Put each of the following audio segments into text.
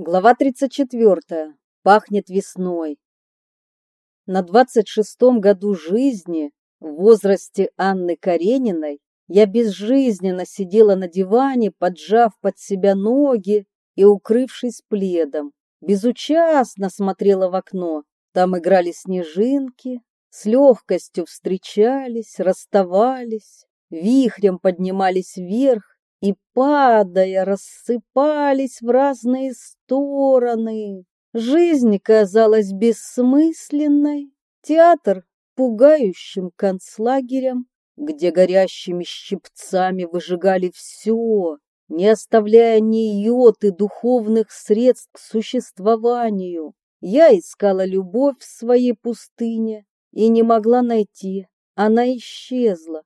Глава 34. Пахнет весной. На 26-м году жизни, в возрасте Анны Карениной, я безжизненно сидела на диване, поджав под себя ноги и укрывшись пледом. Безучастно смотрела в окно. Там играли снежинки, с легкостью встречались, расставались, вихрем поднимались вверх и, падая, рассыпались в разные стороны. Жизнь казалась бессмысленной, театр — пугающим концлагерем, где горящими щипцами выжигали все, не оставляя ни йоты духовных средств к существованию. Я искала любовь в своей пустыне и не могла найти. Она исчезла.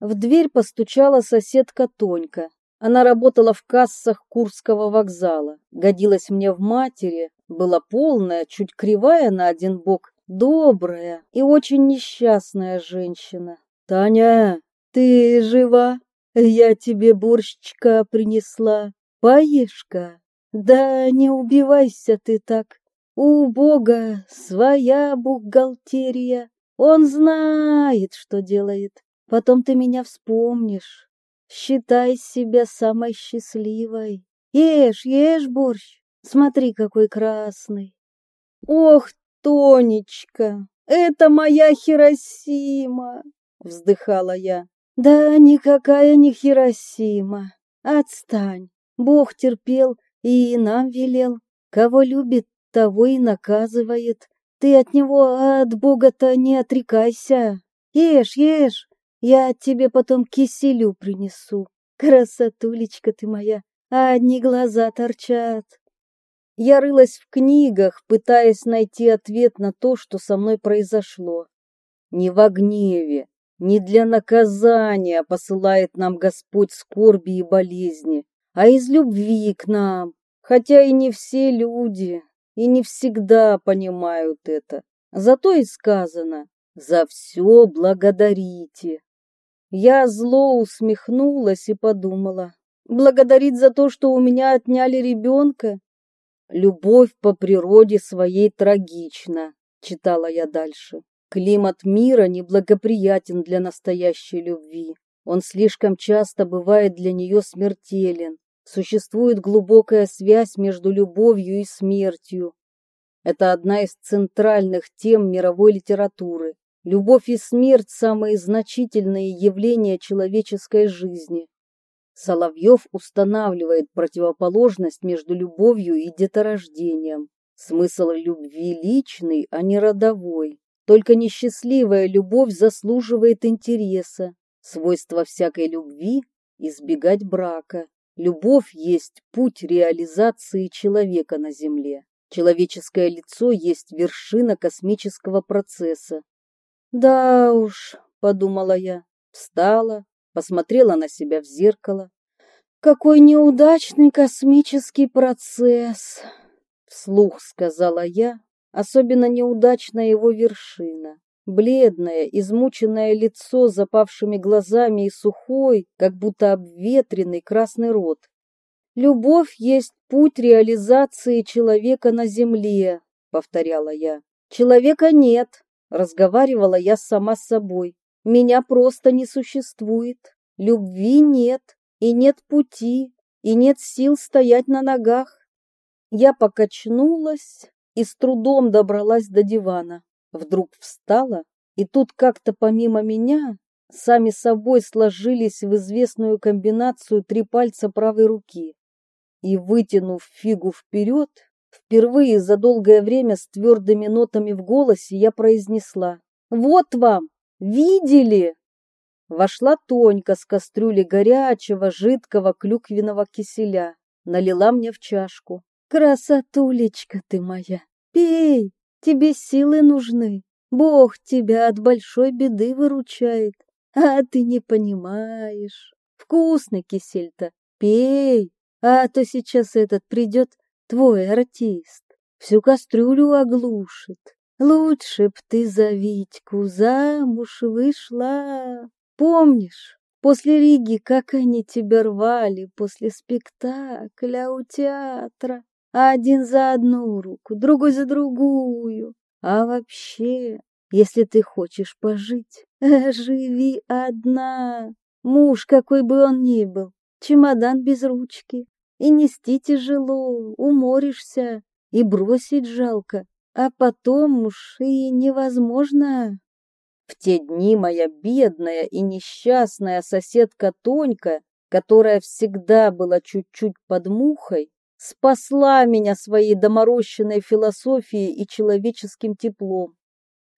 В дверь постучала соседка Тонька. Она работала в кассах Курского вокзала, годилась мне в матери, была полная, чуть кривая на один бок, добрая и очень несчастная женщина. «Таня, ты жива? Я тебе борщичка принесла. Поешь-ка. Да не убивайся ты так. У Бога своя бухгалтерия. Он знает, что делает. Потом ты меня вспомнишь. Считай себя самой счастливой. Ешь, ешь борщ. Смотри, какой красный. Ох, Тонечка, это моя Хиросима, вздыхала я. Да никакая не Хиросима. Отстань. Бог терпел и нам велел. Кого любит, того и наказывает. Ты от него, от Бога-то не отрекайся. Ешь, ешь, я тебе потом киселю принесу. Красотулечка ты моя, а одни глаза торчат. Я рылась в книгах, пытаясь найти ответ на то, что со мной произошло. Не во гневе, не для наказания посылает нам Господь скорби и болезни, а из любви к нам. Хотя и не все люди, и не всегда понимают это. Зато и сказано «За все благодарите». Я зло усмехнулась и подумала. Благодарить за то, что у меня отняли ребенка? Любовь по природе своей трагична, читала я дальше. Климат мира неблагоприятен для настоящей любви. Он слишком часто бывает для нее смертелен. Существует глубокая связь между любовью и смертью. Это одна из центральных тем мировой литературы. Любовь и смерть – самые значительные явления человеческой жизни. Соловьев устанавливает противоположность между любовью и деторождением. Смысл любви личный, а не родовой. Только несчастливая любовь заслуживает интереса. Свойство всякой любви – избегать брака. Любовь есть путь реализации человека на Земле. Человеческое лицо есть вершина космического процесса. Да уж, подумала я, встала, посмотрела на себя в зеркало. Какой неудачный космический процесс, вслух сказала я, особенно неудачная его вершина. Бледное, измученное лицо с запавшими глазами и сухой, как будто обветренный красный рот. Любовь есть путь реализации человека на земле, повторяла я. Человека нет, Разговаривала я сама с собой. Меня просто не существует. Любви нет, и нет пути, и нет сил стоять на ногах. Я покачнулась и с трудом добралась до дивана. Вдруг встала, и тут как-то помимо меня сами собой сложились в известную комбинацию три пальца правой руки. И, вытянув фигу вперед, Впервые за долгое время с твердыми нотами в голосе я произнесла «Вот вам! Видели?» Вошла Тонька с кастрюли горячего, жидкого клюквенного киселя. Налила мне в чашку. «Красотулечка ты моя! Пей! Тебе силы нужны! Бог тебя от большой беды выручает, а ты не понимаешь! Вкусный кисель-то! Пей! А то сейчас этот придет твой артист, всю кастрюлю оглушит. Лучше б ты за Витьку замуж вышла. Помнишь, после Риги, как они тебя рвали после спектакля у театра? Один за одну руку, другой за другую. А вообще, если ты хочешь пожить, живи одна. Муж, какой бы он ни был, чемодан без ручки. И нести тяжело, уморишься, и бросить жалко. А потом уж и невозможно. В те дни моя бедная и несчастная соседка Тонька, которая всегда была чуть-чуть под мухой, спасла меня своей доморощенной философией и человеческим теплом.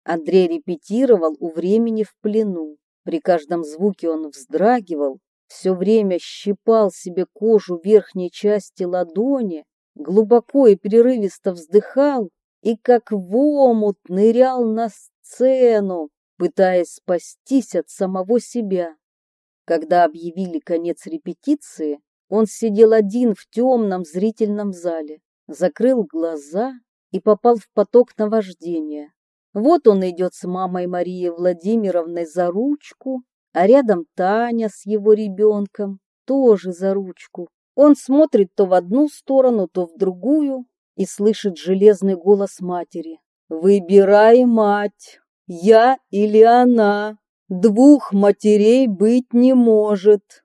Андрей репетировал у времени в плену. При каждом звуке он вздрагивал, все время щипал себе кожу верхней части ладони, глубоко и прерывисто вздыхал и как в омут нырял на сцену, пытаясь спастись от самого себя. Когда объявили конец репетиции, он сидел один в темном зрительном зале, закрыл глаза и попал в поток наваждения. Вот он идет с мамой Марией Владимировной за ручку, а рядом Таня с его ребенком, тоже за ручку. Он смотрит то в одну сторону, то в другую и слышит железный голос матери. «Выбирай, мать, я или она. Двух матерей быть не может».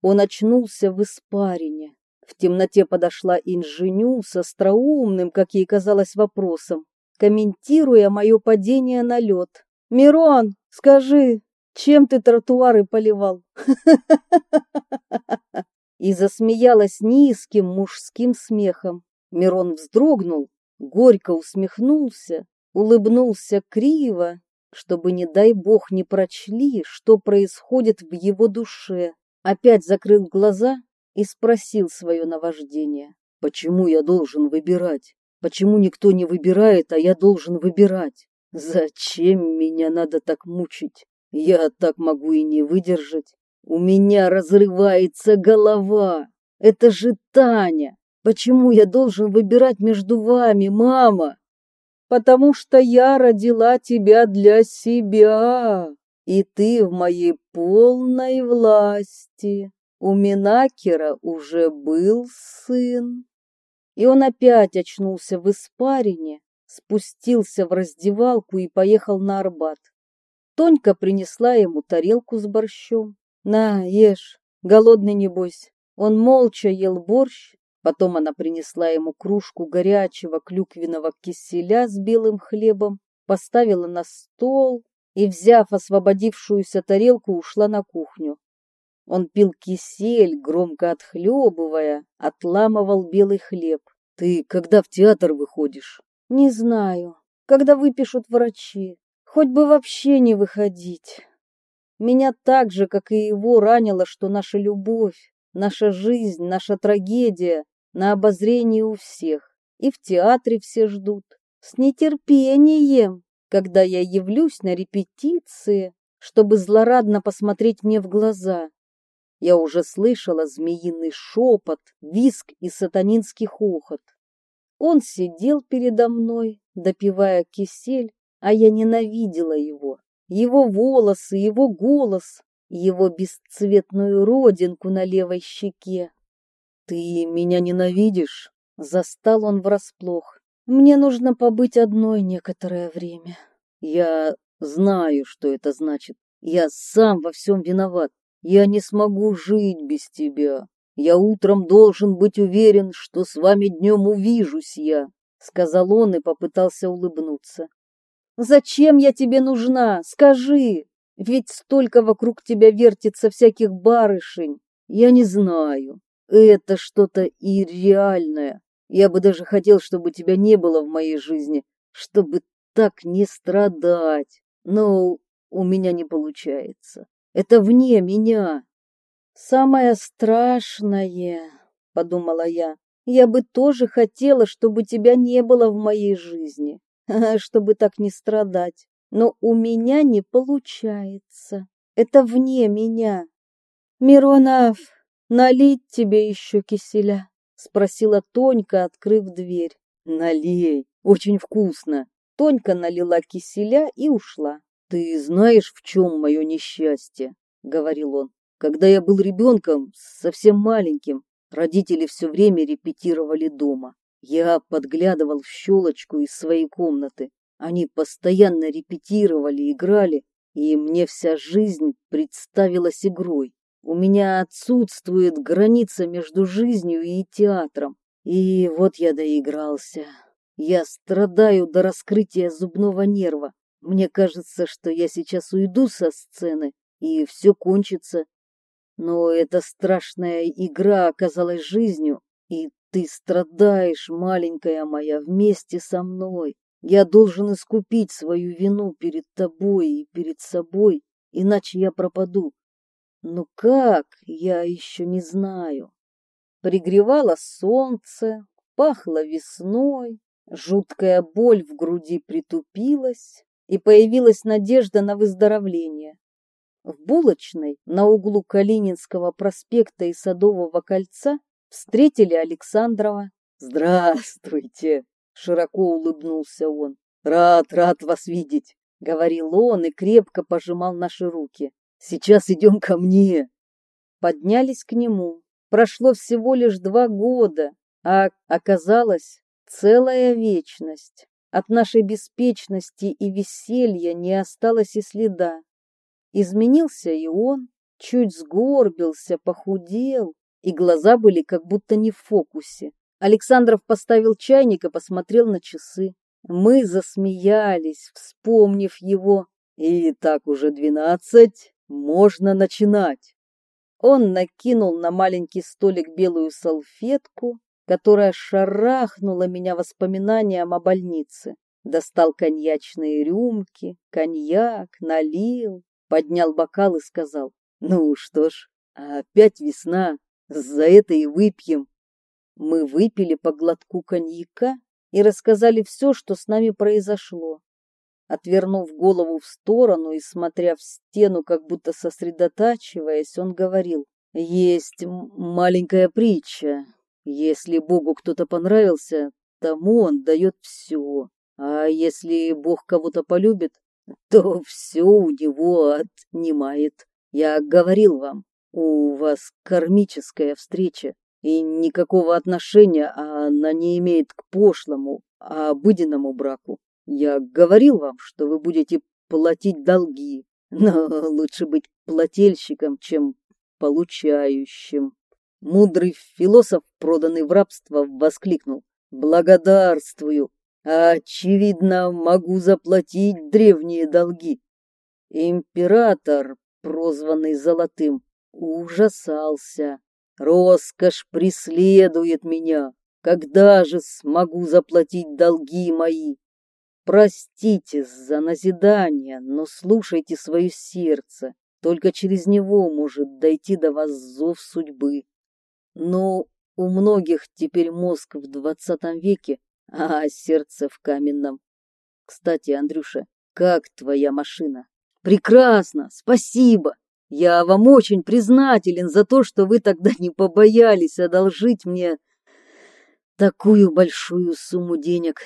Он очнулся в испарине. В темноте подошла инженю с остроумным, как ей казалось, вопросом, комментируя мое падение на лед. «Мирон, скажи, чем ты тротуары поливал?» И засмеялась низким мужским смехом. Мирон вздрогнул, горько усмехнулся, улыбнулся криво, чтобы, не дай бог, не прочли, что происходит в его душе опять закрыл глаза и спросил свое наваждение. «Почему я должен выбирать? Почему никто не выбирает, а я должен выбирать? Зачем меня надо так мучить? Я так могу и не выдержать. У меня разрывается голова. Это же Таня. Почему я должен выбирать между вами, мама? Потому что я родила тебя для себя и ты в моей полной власти. У Минакера уже был сын. И он опять очнулся в испарине, спустился в раздевалку и поехал на Арбат. Тонька принесла ему тарелку с борщом. «На, ешь, голодный небось». Он молча ел борщ, потом она принесла ему кружку горячего клюквенного киселя с белым хлебом, поставила на стол, и, взяв освободившуюся тарелку, ушла на кухню. Он пил кисель, громко отхлебывая, отламывал белый хлеб. «Ты когда в театр выходишь?» «Не знаю. Когда выпишут врачи. Хоть бы вообще не выходить». Меня так же, как и его, ранило, что наша любовь, наша жизнь, наша трагедия на обозрении у всех. И в театре все ждут. С нетерпением когда я явлюсь на репетиции, чтобы злорадно посмотреть мне в глаза. Я уже слышала змеиный шепот, виск и сатанинский хохот. Он сидел передо мной, допивая кисель, а я ненавидела его. Его волосы, его голос, его бесцветную родинку на левой щеке. «Ты меня ненавидишь?» Застал он врасплох. Мне нужно побыть одной некоторое время. Я знаю, что это значит. Я сам во всем виноват. Я не смогу жить без тебя. Я утром должен быть уверен, что с вами днем увижусь я, сказал он и попытался улыбнуться. Зачем я тебе нужна? Скажи. Ведь столько вокруг тебя вертится всяких барышень. Я не знаю. Это что-то ирреальное. Я бы даже хотел, чтобы тебя не было в моей жизни, чтобы так не страдать. Но у меня не получается. Это вне меня. Самое страшное, подумала я, я бы тоже хотела, чтобы тебя не было в моей жизни, чтобы так не страдать. Но у меня не получается. Это вне меня. Миронов, налить тебе еще киселя спросила Тонька, открыв дверь. Налей, очень вкусно. Тонька налила киселя и ушла. Ты знаешь, в чем мое несчастье, говорил он. Когда я был ребенком, совсем маленьким, родители все время репетировали дома. Я подглядывал в щелочку из своей комнаты. Они постоянно репетировали, играли, и мне вся жизнь представилась игрой. У меня отсутствует граница между жизнью и театром. И вот я доигрался. Я страдаю до раскрытия зубного нерва. Мне кажется, что я сейчас уйду со сцены, и все кончится. Но эта страшная игра оказалась жизнью, и ты страдаешь, маленькая моя, вместе со мной. Я должен искупить свою вину перед тобой и перед собой, иначе я пропаду. Но как, я еще не знаю. Пригревало солнце, пахло весной, жуткая боль в груди притупилась, и появилась надежда на выздоровление. В булочной на углу Калининского проспекта и Садового кольца встретили Александрова. «Здравствуйте!» — широко улыбнулся он. «Рад, рад вас видеть!» — говорил он и крепко пожимал наши руки. «Сейчас идем ко мне!» Поднялись к нему. Прошло всего лишь два года, а оказалось целая вечность. От нашей беспечности и веселья не осталось и следа. Изменился и он, чуть сгорбился, похудел, и глаза были как будто не в фокусе. Александров поставил чайник и посмотрел на часы. Мы засмеялись, вспомнив его. И так уже двенадцать, можно начинать. Он накинул на маленький столик белую салфетку, которая шарахнула меня воспоминанием о больнице. Достал коньячные рюмки, коньяк, налил, поднял бокал и сказал, «Ну что ж, опять весна, за это и выпьем». Мы выпили по глотку коньяка и рассказали все, что с нами произошло. Отвернув голову в сторону и смотря в стену, как будто сосредотачиваясь, он говорил, «Есть маленькая притча. Если Богу кто-то понравился, тому он дает все. А если Бог кого-то полюбит, то все у него отнимает. Я говорил вам, у вас кармическая встреча, и никакого отношения она не имеет к пошлому, а обыденному браку. Я говорил вам, что вы будете платить долги, но лучше быть плательщиком, чем получающим. Мудрый философ, проданный в рабство, воскликнул. «Благодарствую! Очевидно, могу заплатить древние долги». Император, прозванный Золотым, ужасался. «Роскошь преследует меня. Когда же смогу заплатить долги мои?» Простите за назидание, но слушайте свое сердце. Только через него может дойти до вас зов судьбы. Но у многих теперь мозг в двадцатом веке, а сердце в каменном. Кстати, Андрюша, как твоя машина? Прекрасно, спасибо. Я вам очень признателен за то, что вы тогда не побоялись одолжить мне такую большую сумму денег.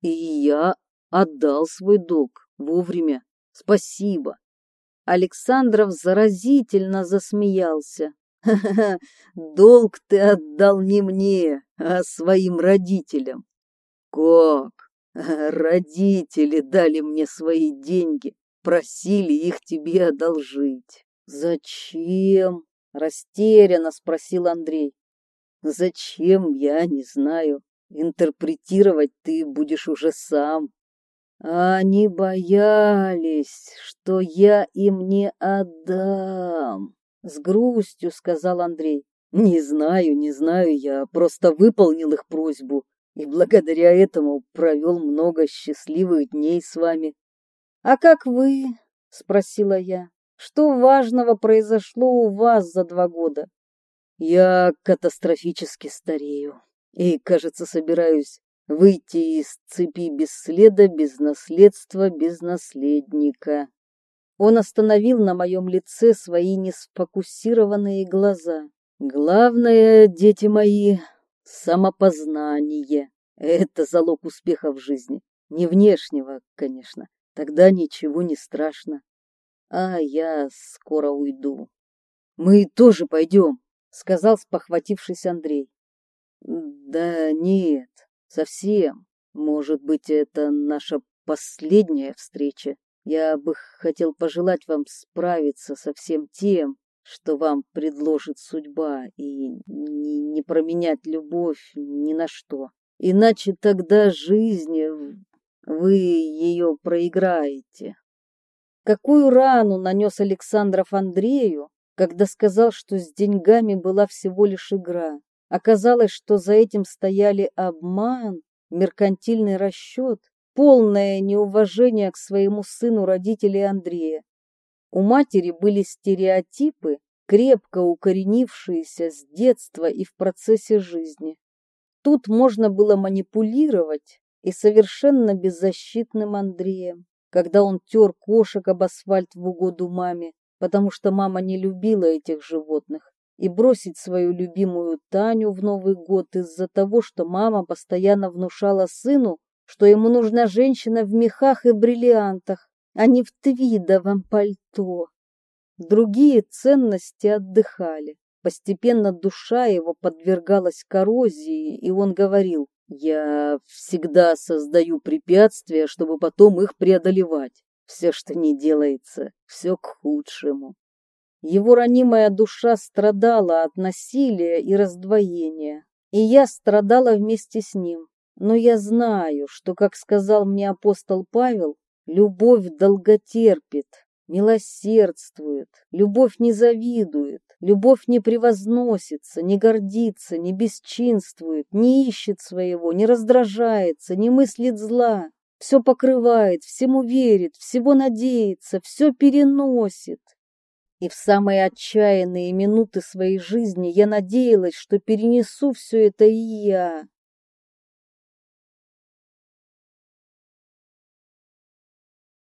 И я отдал свой долг вовремя. Спасибо. Александров заразительно засмеялся. долг ты отдал не мне, а своим родителям. Как? Родители дали мне свои деньги, просили их тебе одолжить. Зачем? Растерянно спросил Андрей. Зачем, я не знаю. Интерпретировать ты будешь уже сам. Они боялись, что я им не отдам. С грустью сказал Андрей. Не знаю, не знаю, я просто выполнил их просьбу и благодаря этому провел много счастливых дней с вами. А как вы? Спросила я. Что важного произошло у вас за два года? Я катастрофически старею и, кажется, собираюсь выйти из цепи без следа, без наследства, без наследника. Он остановил на моем лице свои несфокусированные глаза. Главное, дети мои, самопознание. Это залог успеха в жизни. Не внешнего, конечно. Тогда ничего не страшно. А я скоро уйду. Мы тоже пойдем, сказал спохватившись Андрей. Да нет, Совсем. Может быть, это наша последняя встреча. Я бы хотел пожелать вам справиться со всем тем, что вам предложит судьба, и не, не променять любовь ни на что. Иначе тогда жизнь, вы ее проиграете. Какую рану нанес Александров Андрею, когда сказал, что с деньгами была всего лишь игра. Оказалось, что за этим стояли обман, меркантильный расчет, полное неуважение к своему сыну родителей Андрея. У матери были стереотипы, крепко укоренившиеся с детства и в процессе жизни. Тут можно было манипулировать и совершенно беззащитным Андреем, когда он тер кошек об асфальт в угоду маме, потому что мама не любила этих животных, и бросить свою любимую Таню в Новый год из-за того, что мама постоянно внушала сыну, что ему нужна женщина в мехах и бриллиантах, а не в твидовом пальто. Другие ценности отдыхали. Постепенно душа его подвергалась коррозии, и он говорил, «Я всегда создаю препятствия, чтобы потом их преодолевать. Все, что не делается, все к худшему». Его ранимая душа страдала от насилия и раздвоения, и я страдала вместе с ним. Но я знаю, что, как сказал мне апостол Павел, любовь долготерпит, милосердствует, любовь не завидует, любовь не превозносится, не гордится, не бесчинствует, не ищет своего, не раздражается, не мыслит зла, все покрывает, всему верит, всего надеется, все переносит. И в самые отчаянные минуты своей жизни я надеялась, что перенесу все это и я,